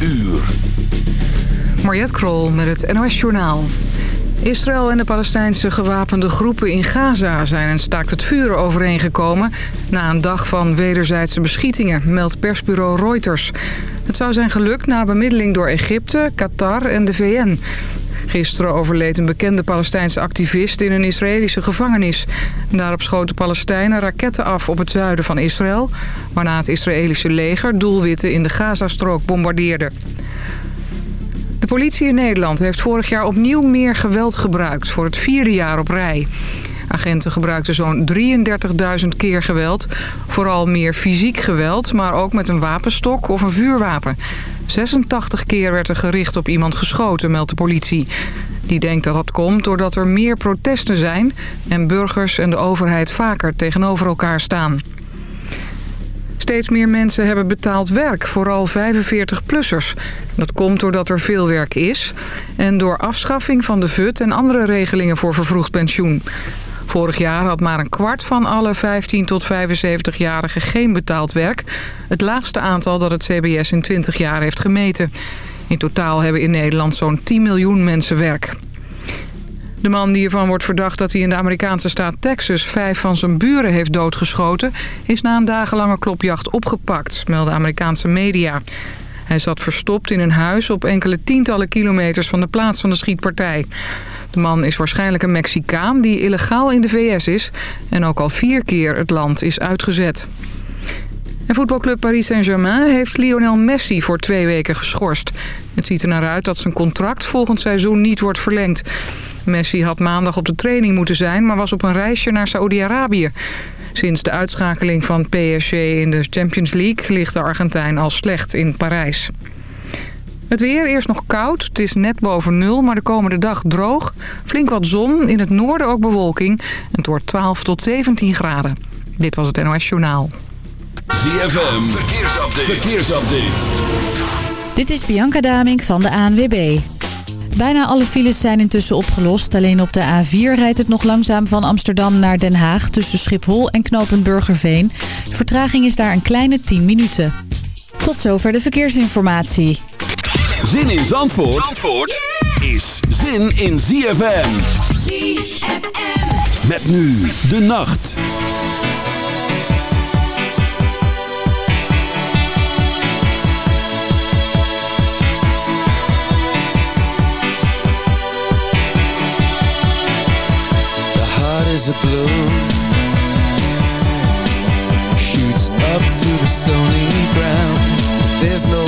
uur. Mariette Krol met het NOS Journaal. Israël en de Palestijnse gewapende groepen in Gaza zijn een staakt het vuren overeengekomen... na een dag van wederzijdse beschietingen, meldt persbureau Reuters. Het zou zijn gelukt na bemiddeling door Egypte, Qatar en de VN. Gisteren overleed een bekende Palestijnse activist in een Israëlische gevangenis. Daarop schoten Palestijnen raketten af op het zuiden van Israël... waarna het Israëlische leger doelwitten in de Gazastrook bombardeerde. De politie in Nederland heeft vorig jaar opnieuw meer geweld gebruikt... voor het vierde jaar op rij. Agenten gebruikten zo'n 33.000 keer geweld. Vooral meer fysiek geweld, maar ook met een wapenstok of een vuurwapen. 86 keer werd er gericht op iemand geschoten, meldt de politie. Die denkt dat dat komt doordat er meer protesten zijn... en burgers en de overheid vaker tegenover elkaar staan. Steeds meer mensen hebben betaald werk, vooral 45-plussers. Dat komt doordat er veel werk is... en door afschaffing van de VUT en andere regelingen voor vervroegd pensioen. Vorig jaar had maar een kwart van alle 15 tot 75-jarigen geen betaald werk. Het laagste aantal dat het CBS in 20 jaar heeft gemeten. In totaal hebben in Nederland zo'n 10 miljoen mensen werk. De man die ervan wordt verdacht dat hij in de Amerikaanse staat Texas... vijf van zijn buren heeft doodgeschoten... is na een dagenlange klopjacht opgepakt, melden Amerikaanse media. Hij zat verstopt in een huis op enkele tientallen kilometers van de plaats van de schietpartij. De man is waarschijnlijk een Mexicaan die illegaal in de VS is... en ook al vier keer het land is uitgezet. En voetbalclub Paris Saint-Germain heeft Lionel Messi voor twee weken geschorst. Het ziet er naar uit dat zijn contract volgend seizoen niet wordt verlengd. Messi had maandag op de training moeten zijn, maar was op een reisje naar Saoedi-Arabië. Sinds de uitschakeling van PSG in de Champions League ligt de Argentijn al slecht in Parijs. Het weer, eerst nog koud. Het is net boven nul, maar de komende dag droog. Flink wat zon, in het noorden ook bewolking. Het wordt 12 tot 17 graden. Dit was het NOS Journaal. ZFM, verkeersupdate. verkeersupdate. Dit is Bianca Damink van de ANWB. Bijna alle files zijn intussen opgelost. Alleen op de A4 rijdt het nog langzaam van Amsterdam naar Den Haag... tussen Schiphol en knooppunt Burgerveen. De vertraging is daar een kleine 10 minuten. Tot zover de verkeersinformatie. Zin in Zandvoort, Zandvoort is zin in ZFM. ZFM. Met nu de nacht. The heart is a blue Shoots up through the stony ground There's no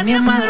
Alemania madrugada.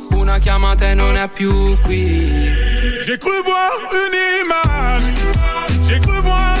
Una chiamata e non è più qui J'ai cru voir une image, j'ai cru voir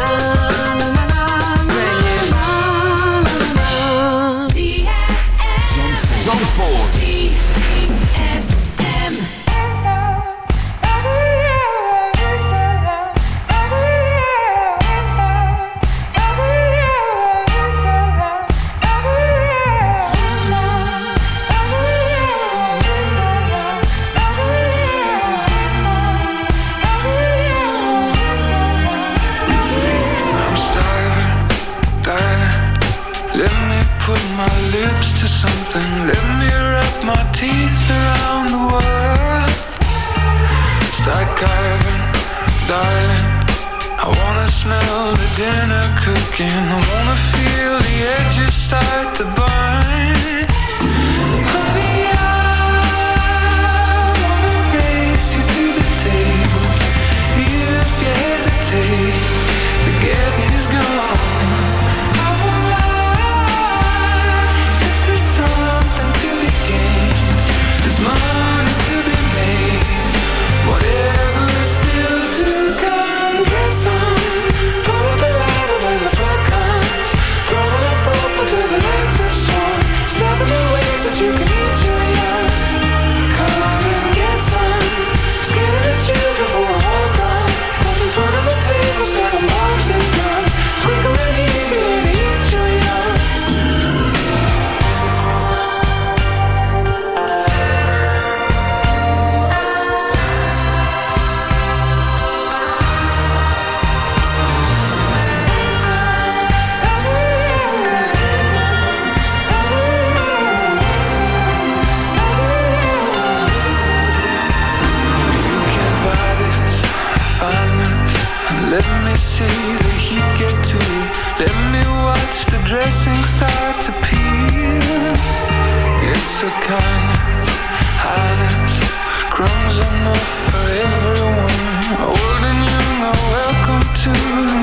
crumbs enough for everyone. Old and young are welcome to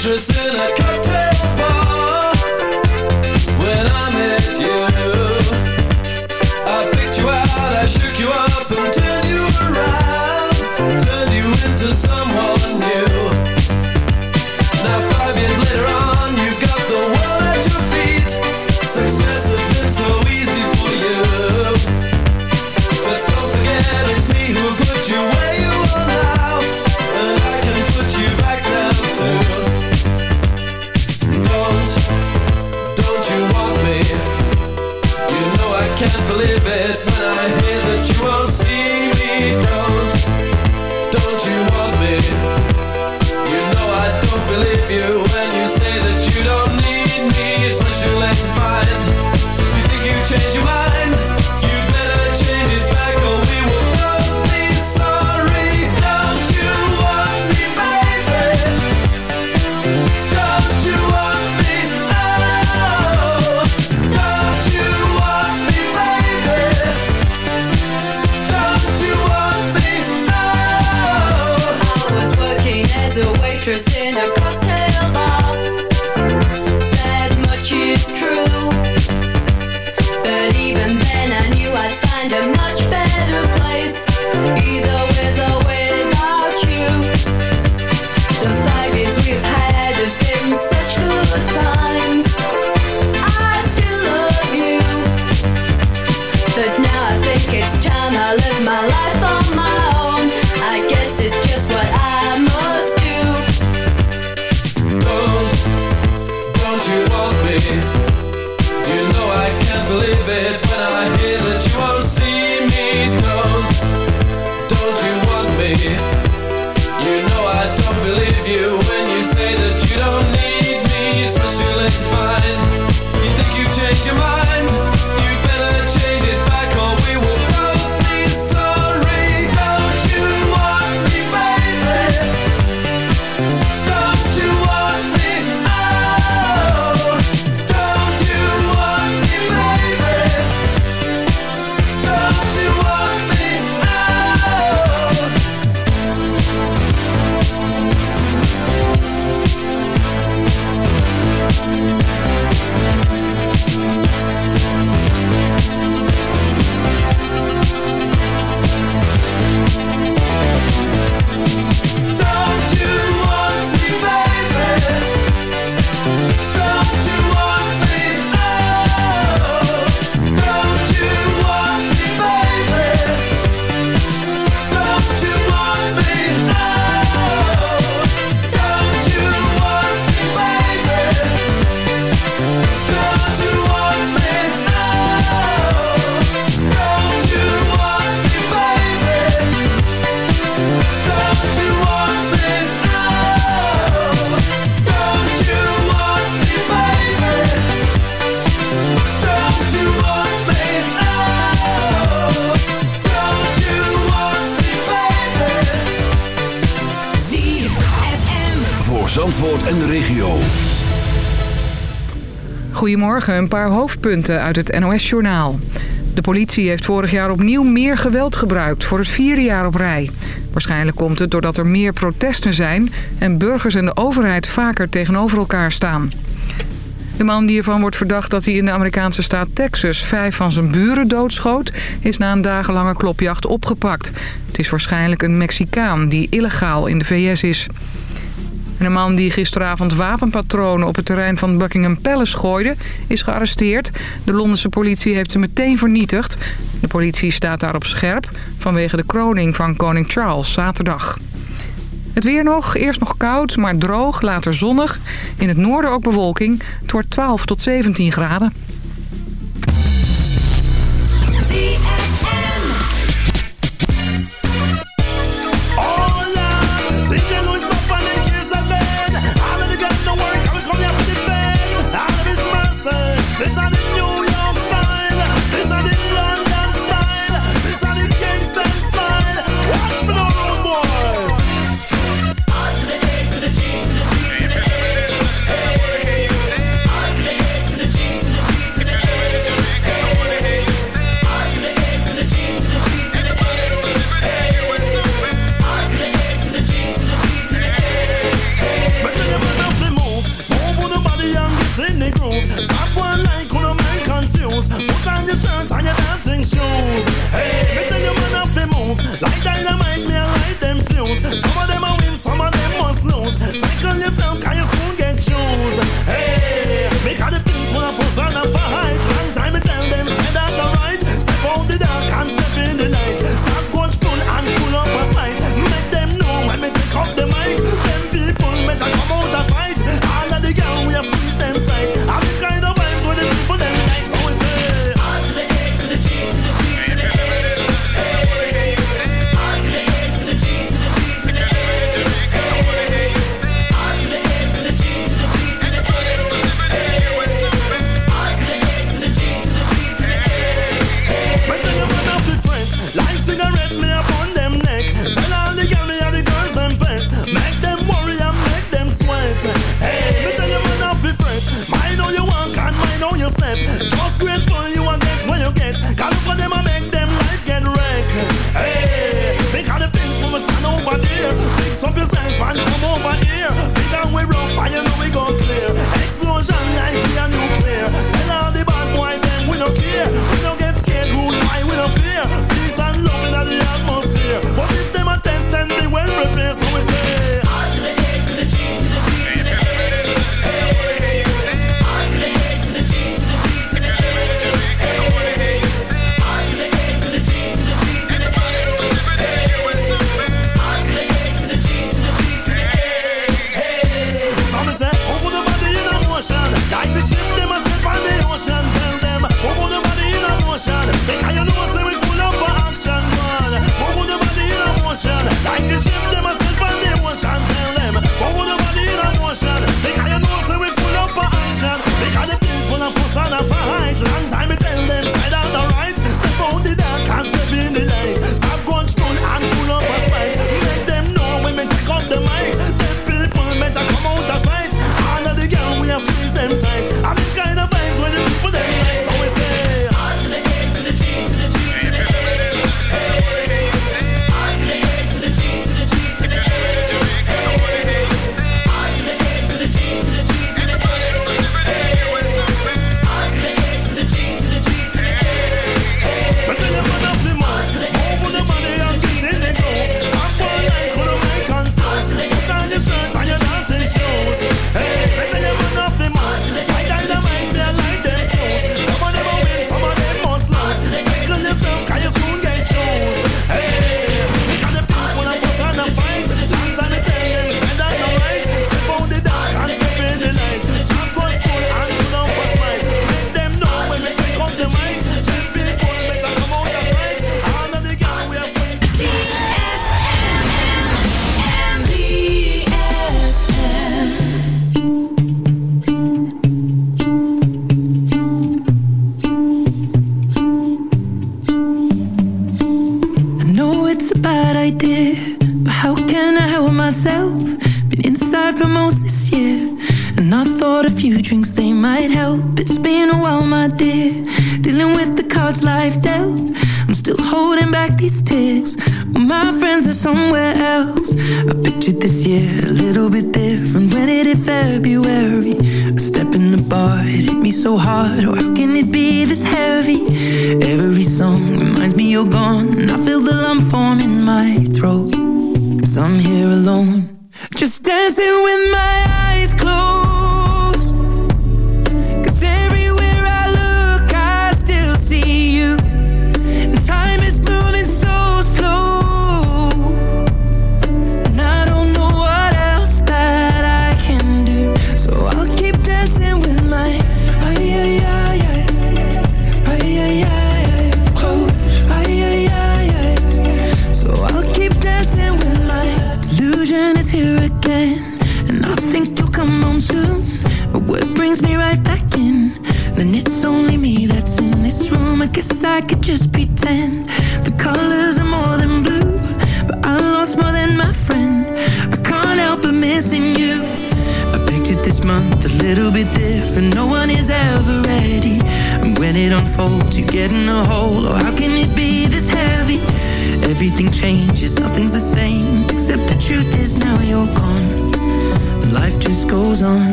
Just in a shit Goedemorgen, een paar hoofdpunten uit het NOS-journaal. De politie heeft vorig jaar opnieuw meer geweld gebruikt, voor het vierde jaar op rij. Waarschijnlijk komt het doordat er meer protesten zijn... en burgers en de overheid vaker tegenover elkaar staan. De man die ervan wordt verdacht dat hij in de Amerikaanse staat Texas... vijf van zijn buren doodschoot, is na een dagenlange klopjacht opgepakt. Het is waarschijnlijk een Mexicaan die illegaal in de VS is. Een man die gisteravond wapenpatronen op het terrein van Buckingham Palace gooide... is gearresteerd. De Londense politie heeft ze meteen vernietigd. De politie staat daarop scherp vanwege de kroning van koning Charles zaterdag. Het weer nog, eerst nog koud, maar droog, later zonnig. In het noorden ook bewolking. Het 12 tot 17 graden.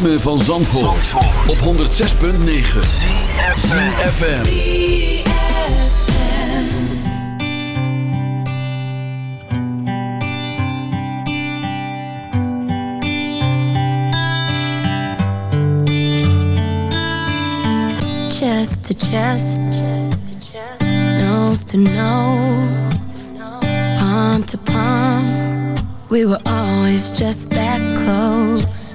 Ritme van Zandvoort, op 106.9 CFFM chest to chest, nose to nose, palm to palm. We were always just that close,